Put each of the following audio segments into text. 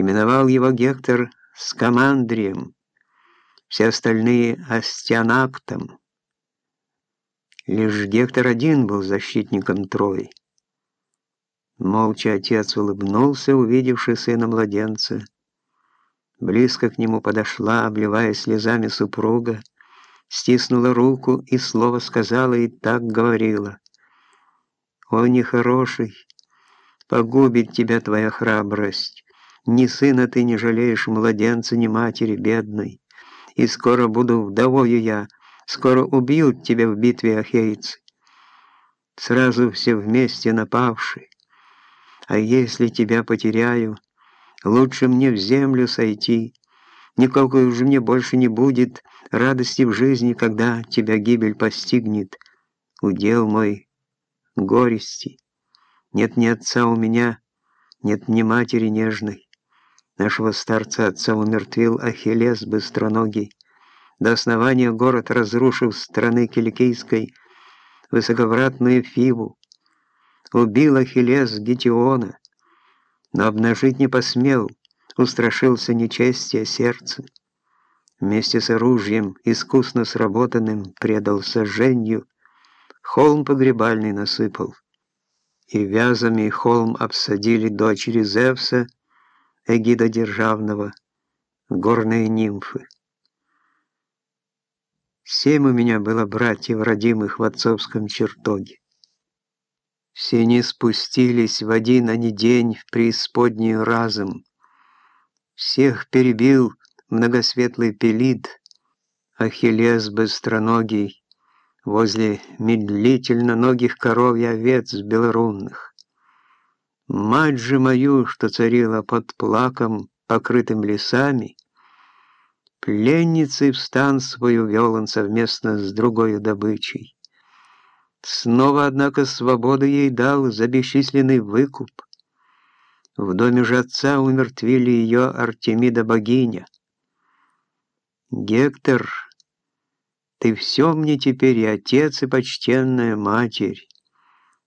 Именовал его Гектор Скамандрием, все остальные — Астианактом. Лишь Гектор один был защитником Трои. Молча отец улыбнулся, увидевший сына-младенца. Близко к нему подошла, обливая слезами супруга, стиснула руку и слово сказала и так говорила. «О, нехороший, погубит тебя твоя храбрость. Ни сына ты не жалеешь, младенца, ни матери бедной. И скоро буду вдовою я, скоро убьют тебя в битве ахейцы. Сразу все вместе напавшие. А если тебя потеряю, лучше мне в землю сойти. Никакой уже мне больше не будет радости в жизни, когда тебя гибель постигнет. Удел мой горести. Нет ни отца у меня, нет ни матери нежной. Нашего старца отца умертвил Ахиллес быстроногий, до основания город разрушив страны Киликийской, высоковратную Фиву, Убил Ахиллес Гетиона, но обнажить не посмел, устрашился нечестия сердца. Вместе с оружием, искусно сработанным, предал сожжению, холм погребальный насыпал. И вязами холм обсадили дочери Зевса, эгида державного, горные нимфы. Семь у меня было братьев, родимых в отцовском чертоге. Все не спустились в один они день в преисподнюю разом. Всех перебил многосветлый Пелид, Ахиллес быстроногий, возле медлительно ногих коров и овец белорунных. Мать же мою, что царила под плаком, покрытым лесами, пленницей в стан свою вел он совместно с другой добычей. Снова, однако, свободу ей дал за бесчисленный выкуп. В доме же отца умертвили ее Артемида-богиня. «Гектор, ты все мне теперь и отец, и почтенная матерь.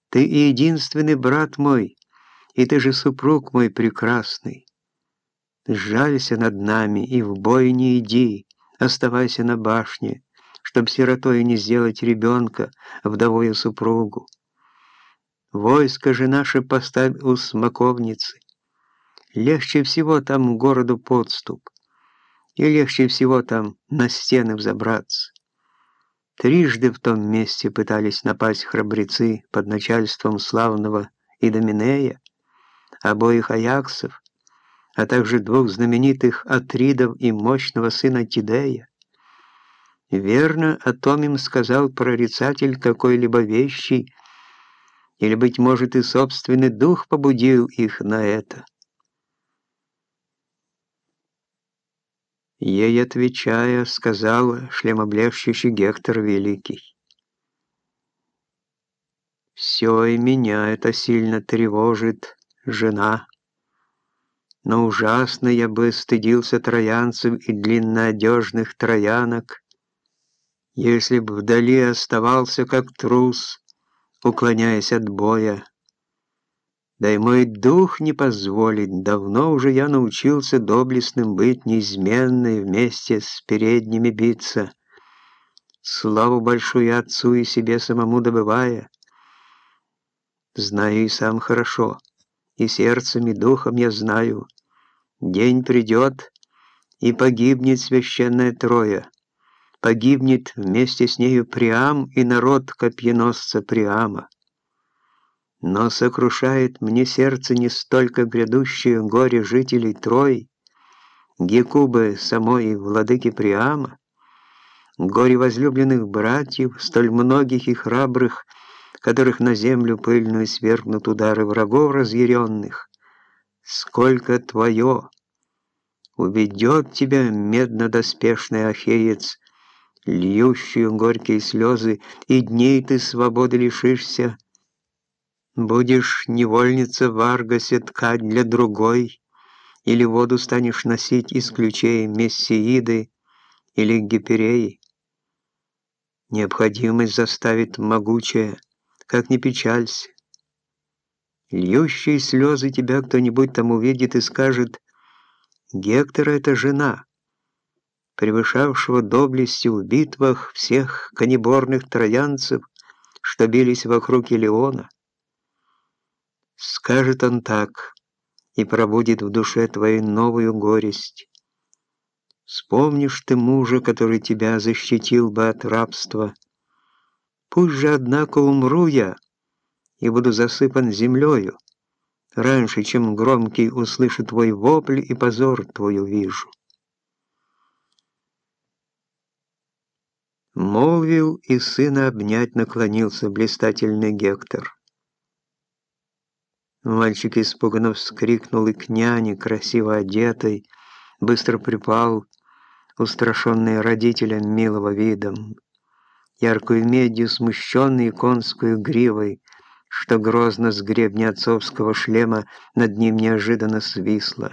Ты и единственный брат мой, и ты же супруг мой прекрасный. Жалься над нами и в бой не иди, оставайся на башне» чтоб сиротой не сделать ребенка, вдовою супругу. Войско же наше поставь у смоковницы. Легче всего там городу подступ, и легче всего там на стены взобраться. Трижды в том месте пытались напасть храбрецы под начальством славного Идоминея, обоих аяксов, а также двух знаменитых Атридов и мощного сына Тидея. Верно, о том им сказал прорицатель какой-либо вещи, или, быть может, и собственный дух побудил их на это. Ей отвечая, сказал шлемоблещущий Гектор Великий. «Все и меня это сильно тревожит, жена. Но ужасно я бы стыдился троянцев и длинноодежных троянок, если б вдали оставался как трус, уклоняясь от боя. Да и мой дух не позволит, давно уже я научился доблестным быть неизменной вместе с передними биться, славу большую отцу и себе самому добывая. Знаю и сам хорошо, и сердцем, и духом я знаю, день придет, и погибнет священная Троя, погибнет вместе с нею Приам и народ копьеносца Приама. Но сокрушает мне сердце не столько грядущее горе жителей Трой, Гекубы самой владыки Приама, горе возлюбленных братьев, столь многих и храбрых, которых на землю пыльную свергнут удары врагов разъяренных, сколько твое, уведет тебя медно-доспешный Ахеец, льющую горькие слезы, и дней ты свободы лишишься. Будешь невольница в Аргасе ткать для другой, или воду станешь носить из ключей Мессииды или Гипереи. Необходимость заставит могучая, как не печалься. Льющие слезы тебя кто-нибудь там увидит и скажет, Гектора — это жена, превышавшего доблестью в битвах всех каниборных троянцев, что бились вокруг Илеона. Скажет он так, и пробудет в душе твоей новую горесть. Вспомнишь ты мужа, который тебя защитил бы от рабства. Пусть же, однако, умру я и буду засыпан землею, раньше, чем громкий услышу твой вопль и позор твой увижу. Молвил и сына обнять наклонился блистательный Гектор. Мальчик испуганно вскрикнул, и к няне, красиво одетой, быстро припал, устрашенный родителям милого видом, яркую медью смущенный конскую гривой, что грозно с гребня отцовского шлема над ним неожиданно свисло.